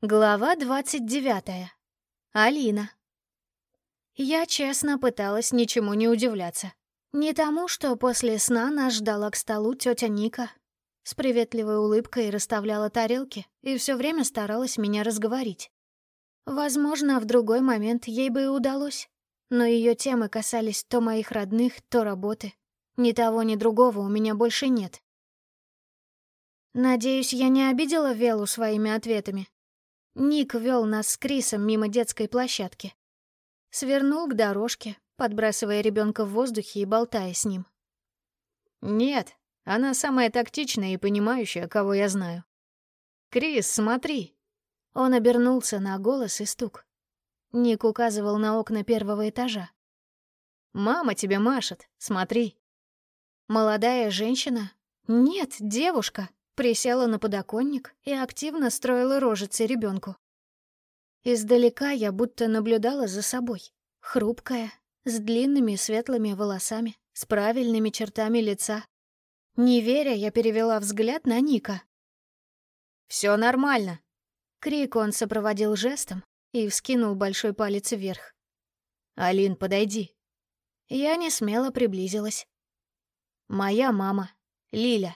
Глава двадцать девятая. Алина. Я честно пыталась ничему не удивляться. Не тому, что после сна нас ждала к столу тетя Ника. С приветливой улыбкой расставляла тарелки и все время старалась меня разговорить. Возможно, в другой момент ей бы и удалось, но ее темы касались то моих родных, то работы. Ни того, ни другого у меня больше нет. Надеюсь, я не обидела Велу своими ответами. Ник вел нас с Крисом мимо детской площадки. Свернул к дорожке, подбрасывая ребенка в воздухе и болтая с ним. «Нет, она самая тактичная и понимающая, кого я знаю. Крис, смотри!» Он обернулся на голос и стук. Ник указывал на окна первого этажа. «Мама тебе машет, смотри!» Молодая женщина? Нет, девушка присела на подоконник и активно строила рожицы ребенку. Издалека я будто наблюдала за собой. Хрупкая, с длинными светлыми волосами, с правильными чертами лица. Не веря, я перевела взгляд на Ника. «Все нормально!» Крик он сопроводил жестом и вскинул большой палец вверх. «Алин, подойди!» Я не смело приблизилась. «Моя мама, Лиля».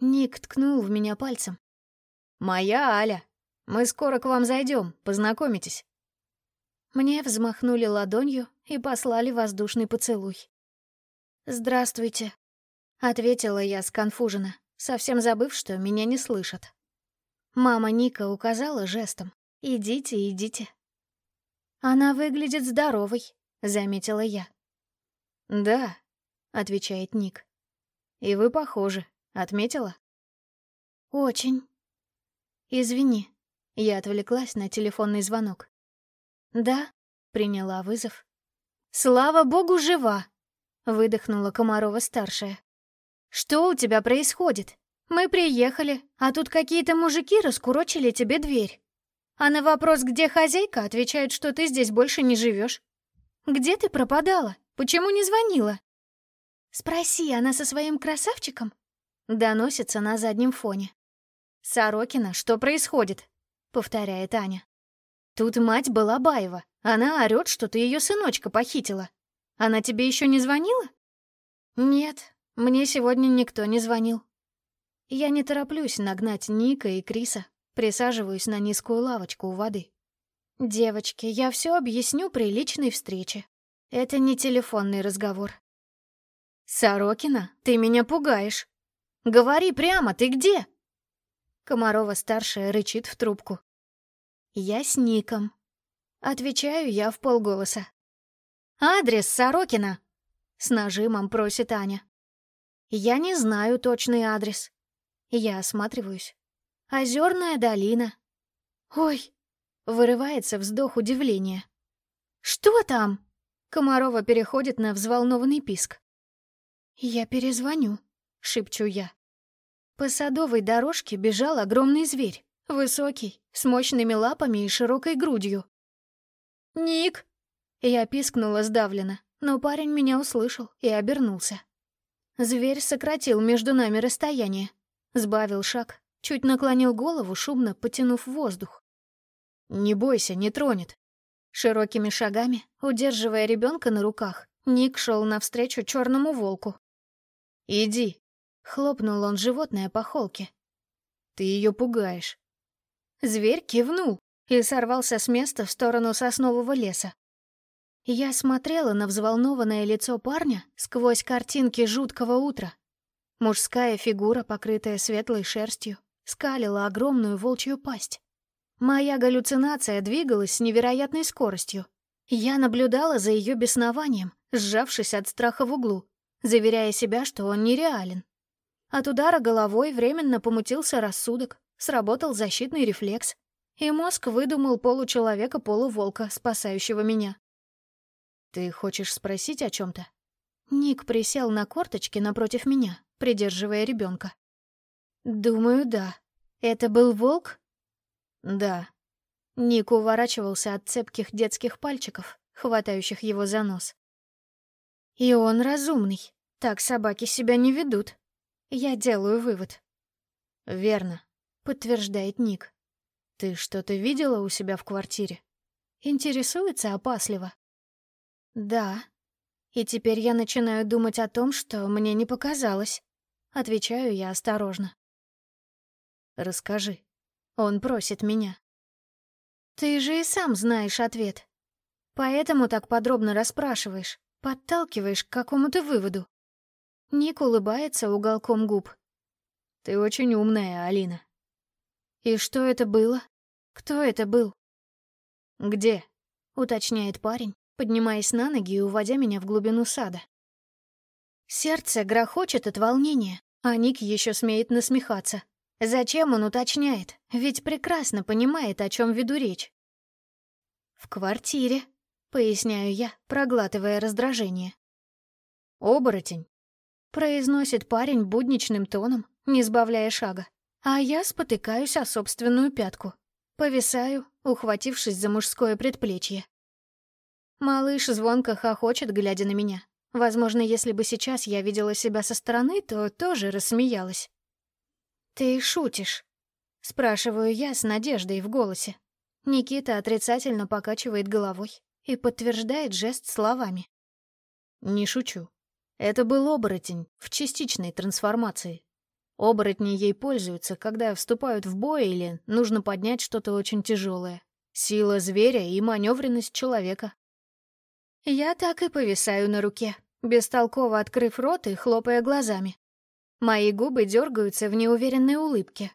Ник ткнул в меня пальцем. «Моя Аля. Мы скоро к вам зайдем, познакомитесь». Мне взмахнули ладонью и послали воздушный поцелуй. «Здравствуйте», — ответила я сконфуженно, совсем забыв, что меня не слышат. Мама Ника указала жестом. «Идите, идите». «Она выглядит здоровой», — заметила я. «Да», — отвечает Ник. «И вы похожи. Отметила? Очень. Извини. Я отвлеклась на телефонный звонок. Да, приняла вызов. Слава богу, жива! Выдохнула Комарова-старшая. Что у тебя происходит? Мы приехали, а тут какие-то мужики раскурочили тебе дверь. А на вопрос, где хозяйка, отвечают, что ты здесь больше не живешь. Где ты пропадала? Почему не звонила? Спроси, она со своим красавчиком? Доносится на заднем фоне. «Сорокина, что происходит?» — повторяет Аня. «Тут мать была Балабаева. Она орёт, что ты ее сыночка похитила. Она тебе еще не звонила?» «Нет, мне сегодня никто не звонил». Я не тороплюсь нагнать Ника и Криса, присаживаюсь на низкую лавочку у воды. «Девочки, я все объясню при личной встрече. Это не телефонный разговор». «Сорокина, ты меня пугаешь», Говори прямо, ты где?» Комарова-старшая рычит в трубку. «Я с Ником». Отвечаю я в полголоса. «Адрес Сорокина!» С нажимом просит Аня. «Я не знаю точный адрес». Я осматриваюсь. «Озерная долина». «Ой!» Вырывается вздох удивления. «Что там?» Комарова переходит на взволнованный писк. «Я перезвоню», — шепчу я. По садовой дорожке бежал огромный зверь, высокий, с мощными лапами и широкой грудью. «Ник!» Я пискнула сдавленно, но парень меня услышал и обернулся. Зверь сократил между нами расстояние, сбавил шаг, чуть наклонил голову, шумно потянув воздух. «Не бойся, не тронет». Широкими шагами, удерживая ребенка на руках, Ник шел навстречу черному волку. «Иди», Хлопнул он животное по холке. «Ты ее пугаешь». Зверь кивнул и сорвался с места в сторону соснового леса. Я смотрела на взволнованное лицо парня сквозь картинки жуткого утра. Мужская фигура, покрытая светлой шерстью, скалила огромную волчью пасть. Моя галлюцинация двигалась с невероятной скоростью. Я наблюдала за ее беснованием, сжавшись от страха в углу, заверяя себя, что он нереален. От удара головой временно помутился рассудок, сработал защитный рефлекс, и мозг выдумал получеловека-полуволка, спасающего меня. «Ты хочешь спросить о чем то Ник присел на корточки напротив меня, придерживая ребенка. «Думаю, да. Это был волк?» «Да». Ник уворачивался от цепких детских пальчиков, хватающих его за нос. «И он разумный. Так собаки себя не ведут». Я делаю вывод. «Верно», — подтверждает Ник. Ты что-то видела у себя в квартире? Интересуется опасливо. Да. И теперь я начинаю думать о том, что мне не показалось. Отвечаю я осторожно. Расскажи. Он просит меня. Ты же и сам знаешь ответ. Поэтому так подробно расспрашиваешь, подталкиваешь к какому-то выводу. Ник улыбается уголком губ. Ты очень умная, Алина. И что это было? Кто это был? Где? Уточняет парень, поднимаясь на ноги и уводя меня в глубину сада. Сердце грохочет от волнения, а Ник еще смеет насмехаться. Зачем он уточняет? Ведь прекрасно понимает, о чем веду речь. «В квартире», — поясняю я, проглатывая раздражение. «Оборотень», — произносит парень будничным тоном, не сбавляя шага. А я спотыкаюсь о собственную пятку. Повисаю, ухватившись за мужское предплечье. Малыш звонко хохочет, глядя на меня. Возможно, если бы сейчас я видела себя со стороны, то тоже рассмеялась. «Ты шутишь?» — спрашиваю я с надеждой в голосе. Никита отрицательно покачивает головой и подтверждает жест словами. «Не шучу. Это был оборотень в частичной трансформации. Оборотни ей пользуются, когда вступают в бой или нужно поднять что-то очень тяжелое. Сила зверя и маневренность человека. Я так и повисаю на руке, бестолково открыв рот и хлопая глазами. Мои губы дергаются в неуверенной улыбке.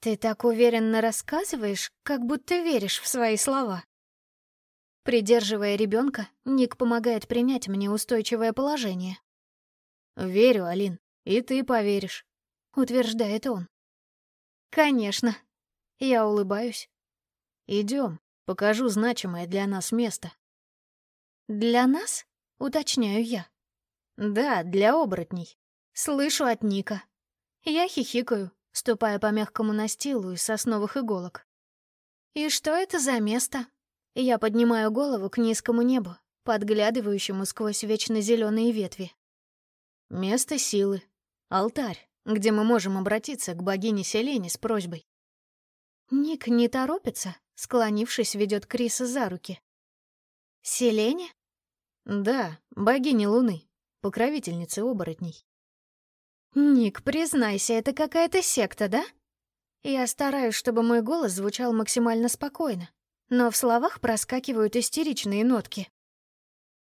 «Ты так уверенно рассказываешь, как будто веришь в свои слова». Придерживая ребенка, Ник помогает принять мне устойчивое положение. «Верю, Алин, и ты поверишь», — утверждает он. «Конечно». Я улыбаюсь. Идем, покажу значимое для нас место». «Для нас?» — уточняю я. «Да, для оборотней. Слышу от Ника. Я хихикаю, ступая по мягкому настилу из сосновых иголок. И что это за место? Я поднимаю голову к низкому небу, подглядывающему сквозь вечно зеленые ветви. Место силы. Алтарь, где мы можем обратиться к богине Селене с просьбой. Ник не торопится, склонившись, ведет Криса за руки. Селене? Да, богиня Луны, покровительница оборотней. «Ник, признайся, это какая-то секта, да?» Я стараюсь, чтобы мой голос звучал максимально спокойно, но в словах проскакивают истеричные нотки.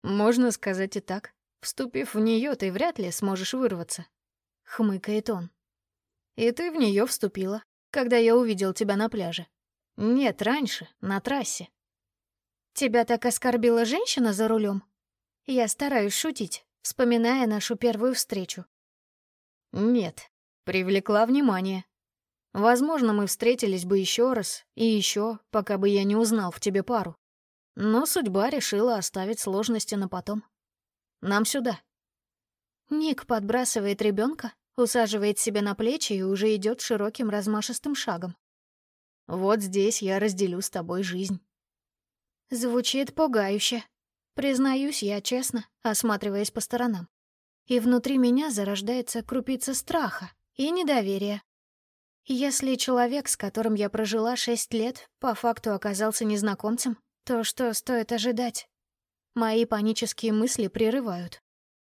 «Можно сказать и так. Вступив в нее, ты вряд ли сможешь вырваться», — хмыкает он. «И ты в нее вступила, когда я увидел тебя на пляже. Нет, раньше, на трассе». «Тебя так оскорбила женщина за рулем? Я стараюсь шутить, вспоминая нашу первую встречу. Нет, привлекла внимание. Возможно, мы встретились бы еще раз и еще, пока бы я не узнал в тебе пару. Но судьба решила оставить сложности на потом. Нам сюда. Ник подбрасывает ребенка, усаживает себя на плечи и уже идет широким размашистым шагом. Вот здесь я разделю с тобой жизнь. Звучит пугающе. Признаюсь я честно, осматриваясь по сторонам и внутри меня зарождается крупица страха и недоверия. Если человек, с которым я прожила шесть лет, по факту оказался незнакомцем, то что стоит ожидать? Мои панические мысли прерывают.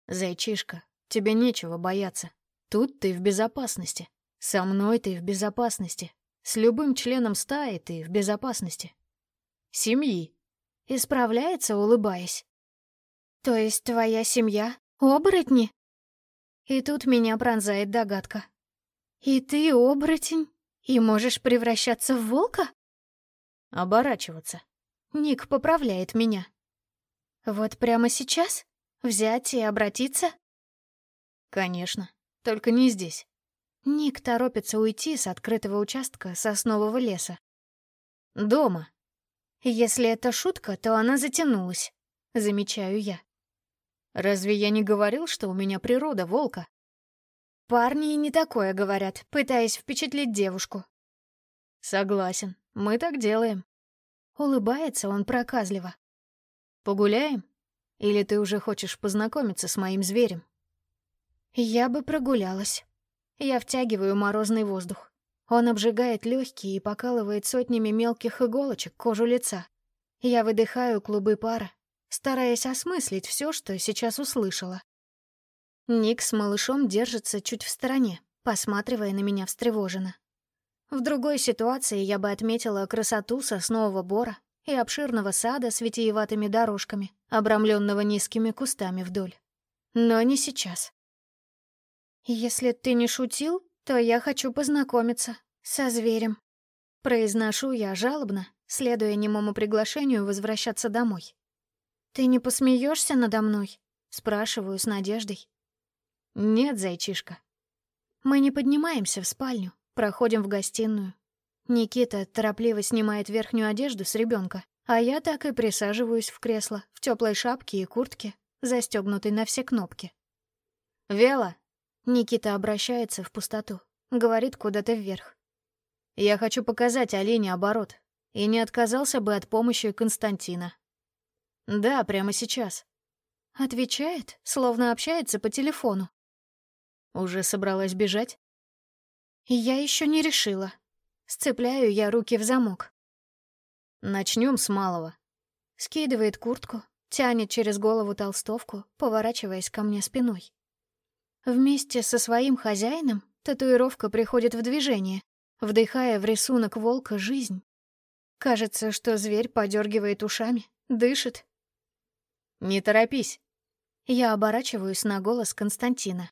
«Зайчишка, тебе нечего бояться. Тут ты в безопасности. Со мной ты в безопасности. С любым членом стаи ты в безопасности. Семьи». Исправляется, улыбаясь. «То есть твоя семья Оборотни? И тут меня пронзает догадка. И ты оборотень? И можешь превращаться в волка? Оборачиваться. Ник поправляет меня. Вот прямо сейчас? Взять и обратиться? Конечно, только не здесь. Ник торопится уйти с открытого участка соснового леса. Дома. Если это шутка, то она затянулась, замечаю я. Разве я не говорил, что у меня природа волка? Парни не такое говорят, пытаясь впечатлить девушку. Согласен, мы так делаем. Улыбается он проказливо. Погуляем? Или ты уже хочешь познакомиться с моим зверем? Я бы прогулялась. Я втягиваю морозный воздух. Он обжигает легкие и покалывает сотнями мелких иголочек кожу лица. Я выдыхаю клубы пара, стараясь осмыслить все, что сейчас услышала. Ник с малышом держится чуть в стороне, посматривая на меня встревоженно. В другой ситуации я бы отметила красоту соснового бора и обширного сада с витиеватыми дорожками, обрамленного низкими кустами вдоль. Но не сейчас. «Если ты не шутил, то я хочу познакомиться со зверем». Произношу я жалобно, следуя немому приглашению возвращаться домой. «Ты не посмеешься надо мной?» — спрашиваю с надеждой. «Нет, зайчишка». Мы не поднимаемся в спальню, проходим в гостиную. Никита торопливо снимает верхнюю одежду с ребенка, а я так и присаживаюсь в кресло, в теплой шапке и куртке, застегнутой на все кнопки. «Вела!» Никита обращается в пустоту, говорит куда-то вверх. «Я хочу показать Алине оборот, и не отказался бы от помощи Константина». «Да, прямо сейчас». Отвечает, словно общается по телефону. «Уже собралась бежать?» «Я еще не решила», Сцепляю я руки в замок. Начнем с малого. Скидывает куртку, тянет через голову толстовку, поворачиваясь ко мне спиной. Вместе со своим хозяином татуировка приходит в движение, вдыхая в рисунок волка жизнь. Кажется, что зверь подергивает ушами, дышит. «Не торопись». Я оборачиваюсь на голос Константина.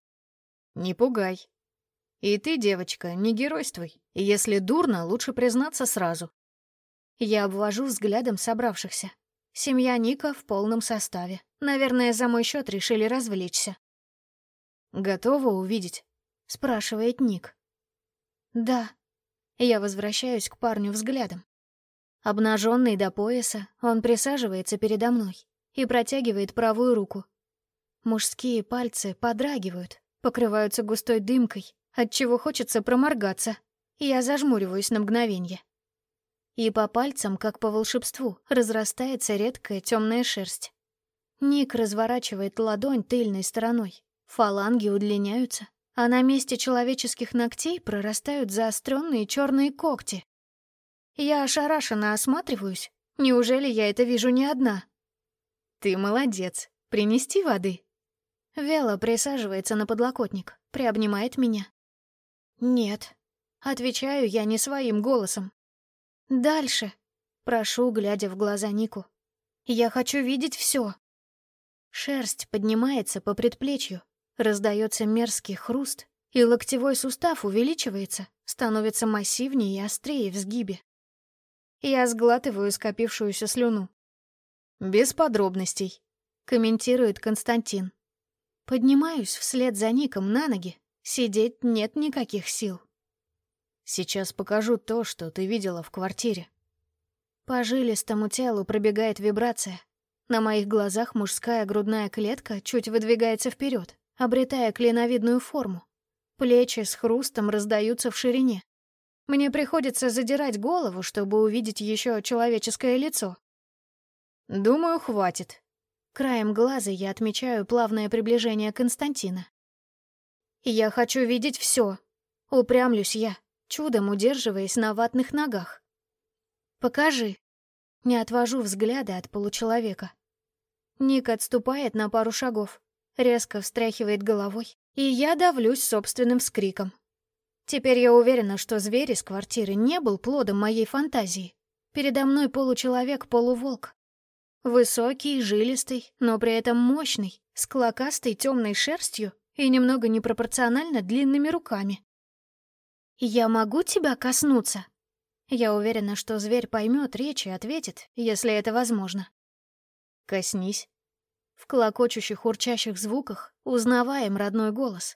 «Не пугай. И ты, девочка, не геройствуй. Если дурно, лучше признаться сразу. Я обвожу взглядом собравшихся. Семья Ника в полном составе. Наверное, за мой счет решили развлечься. «Готова увидеть?» — спрашивает Ник. «Да». Я возвращаюсь к парню взглядом. Обнаженный до пояса, он присаживается передо мной и протягивает правую руку. Мужские пальцы подрагивают, покрываются густой дымкой, отчего хочется проморгаться. Я зажмуриваюсь на мгновение. И по пальцам, как по волшебству, разрастается редкая темная шерсть. Ник разворачивает ладонь тыльной стороной. Фаланги удлиняются, а на месте человеческих ногтей прорастают заостренные черные когти. Я ошарашенно осматриваюсь. Неужели я это вижу не одна? «Ты молодец. Принести воды?» Вела присаживается на подлокотник, приобнимает меня. «Нет», — отвечаю я не своим голосом. «Дальше», — прошу, глядя в глаза Нику. «Я хочу видеть все. Шерсть поднимается по предплечью, раздается мерзкий хруст, и локтевой сустав увеличивается, становится массивнее и острее в сгибе. Я сглатываю скопившуюся слюну. «Без подробностей», — комментирует Константин. Поднимаюсь вслед за Ником на ноги Сидеть нет никаких сил. Сейчас покажу то, что ты видела в квартире. По жилистому телу пробегает вибрация. На моих глазах мужская грудная клетка чуть выдвигается вперед, обретая клиновидную форму. Плечи с хрустом раздаются в ширине. Мне приходится задирать голову, чтобы увидеть еще человеческое лицо. Думаю, хватит. Краем глаза я отмечаю плавное приближение Константина. Я хочу видеть все. Упрямлюсь я, чудом удерживаясь на ватных ногах. Покажи. Не отвожу взгляда от получеловека. Ник отступает на пару шагов, резко встряхивает головой, и я давлюсь собственным вскриком. Теперь я уверена, что зверь из квартиры не был плодом моей фантазии. Передо мной получеловек-полуволк. Высокий, жилистый, но при этом мощный, с клокастой темной шерстью и немного непропорционально длинными руками. «Я могу тебя коснуться?» Я уверена, что зверь поймет речь и ответит, если это возможно. «Коснись». В клокочущих урчащих звуках узнаваем родной голос.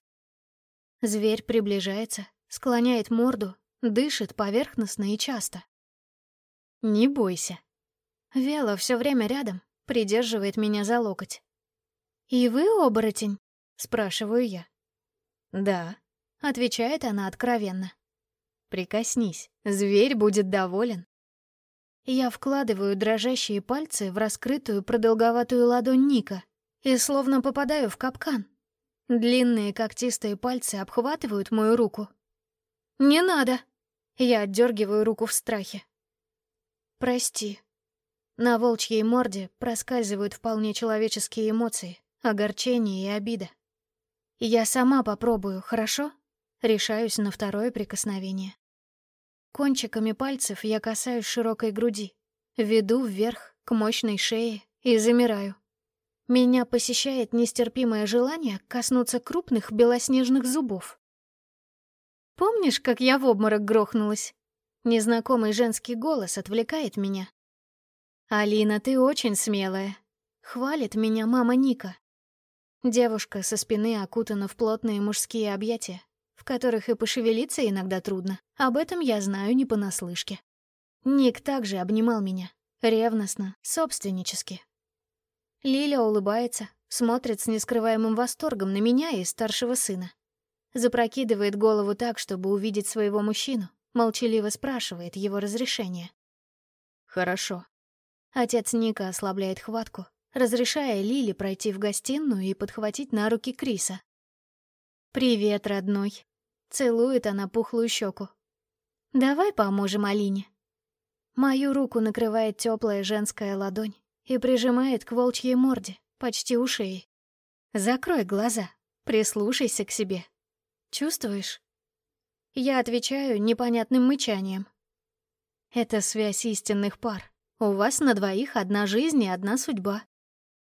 Зверь приближается, склоняет морду, дышит поверхностно и часто. «Не бойся». Вела все время рядом, придерживает меня за локоть. «И вы оборотень?» Спрашиваю я. «Да», — отвечает она откровенно. «Прикоснись, зверь будет доволен». Я вкладываю дрожащие пальцы в раскрытую продолговатую ладонь Ника и словно попадаю в капкан. Длинные когтистые пальцы обхватывают мою руку. «Не надо!» Я отдергиваю руку в страхе. «Прости». На волчьей морде проскальзывают вполне человеческие эмоции, огорчение и обида. «Я сама попробую, хорошо?» Решаюсь на второе прикосновение. Кончиками пальцев я касаюсь широкой груди, веду вверх к мощной шее и замираю. Меня посещает нестерпимое желание коснуться крупных белоснежных зубов. Помнишь, как я в обморок грохнулась? Незнакомый женский голос отвлекает меня. «Алина, ты очень смелая», — хвалит меня мама Ника. Девушка со спины окутана в плотные мужские объятия, в которых и пошевелиться иногда трудно. Об этом я знаю не понаслышке. Ник также обнимал меня, ревностно, собственнически. Лиля улыбается, смотрит с нескрываемым восторгом на меня и старшего сына. Запрокидывает голову так, чтобы увидеть своего мужчину, молчаливо спрашивает его разрешения. «Хорошо». Отец Ника ослабляет хватку, разрешая Лиле пройти в гостиную и подхватить на руки Криса. «Привет, родной», Целует она пухлую щеку. «Давай поможем Алине». Мою руку накрывает теплая женская ладонь и прижимает к волчьей морде, почти у шеи. «Закрой глаза, прислушайся к себе. Чувствуешь?» Я отвечаю непонятным мычанием. «Это связь истинных пар. У вас на двоих одна жизнь и одна судьба.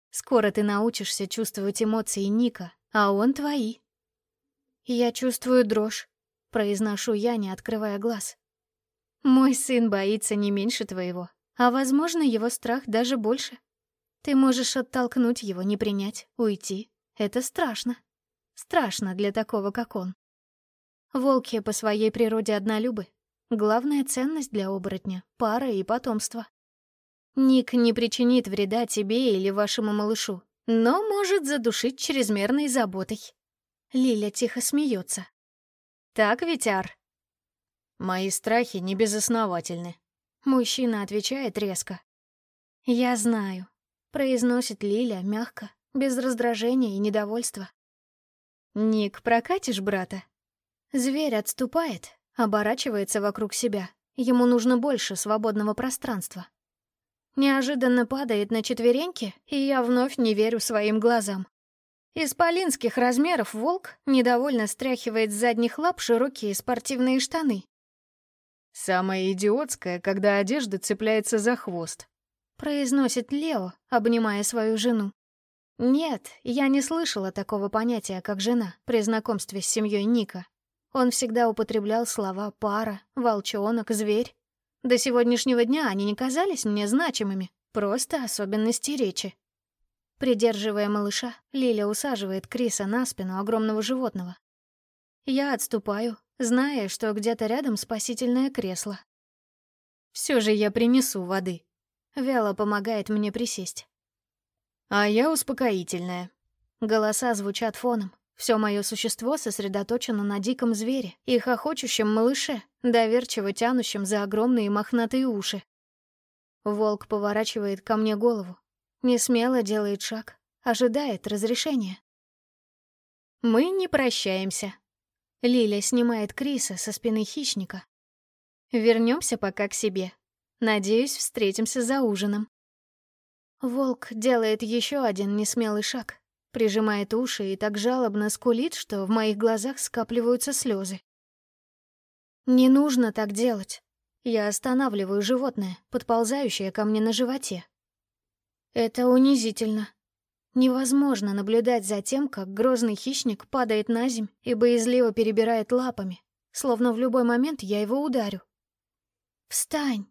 Скоро ты научишься чувствовать эмоции Ника, а он твои. «Я чувствую дрожь», — произношу я, не открывая глаз. «Мой сын боится не меньше твоего, а, возможно, его страх даже больше. Ты можешь оттолкнуть его, не принять, уйти. Это страшно. Страшно для такого, как он. Волки по своей природе однолюбы. Главная ценность для оборотня — пара и потомство. Ник не причинит вреда тебе или вашему малышу, но может задушить чрезмерной заботой. Лиля тихо смеется. «Так ведь, Ар?» «Мои страхи не безосновательны», — мужчина отвечает резко. «Я знаю», — произносит Лиля мягко, без раздражения и недовольства. «Ник, прокатишь брата?» Зверь отступает, оборачивается вокруг себя. Ему нужно больше свободного пространства. Неожиданно падает на четвереньки, и я вновь не верю своим глазам. Исполинских размеров волк недовольно стряхивает с задних лап широкие спортивные штаны. «Самое идиотское, когда одежда цепляется за хвост», — произносит Лео, обнимая свою жену. Нет, я не слышала такого понятия, как жена, при знакомстве с семьей Ника. Он всегда употреблял слова «пара», «волчонок», «зверь». До сегодняшнего дня они не казались мне значимыми, просто особенности речи. Придерживая малыша, Лиля усаживает Криса на спину огромного животного. Я отступаю, зная, что где-то рядом спасительное кресло. Все же я принесу воды. Вяло помогает мне присесть. А я успокоительная. Голоса звучат фоном. Все мое существо сосредоточено на диком звере и хохочущем малыше, доверчиво тянущем за огромные мохнатые уши. Волк поворачивает ко мне голову, не смело делает шаг, ожидает разрешения. Мы не прощаемся. Лиля снимает Криса со спины хищника. Вернемся пока к себе. Надеюсь, встретимся за ужином. Волк делает еще один несмелый шаг, прижимает уши и так жалобно скулит, что в моих глазах скапливаются слезы. Не нужно так делать. Я останавливаю животное, подползающее ко мне на животе. Это унизительно. Невозможно наблюдать за тем, как грозный хищник падает на земь и боязливо перебирает лапами, словно в любой момент я его ударю. «Встань!»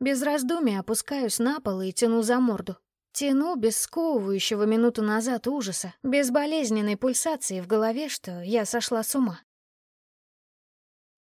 Без раздумий опускаюсь на пол и тяну за морду. Тяну без сковывающего минуту назад ужаса, без болезненной пульсации в голове, что я сошла с ума.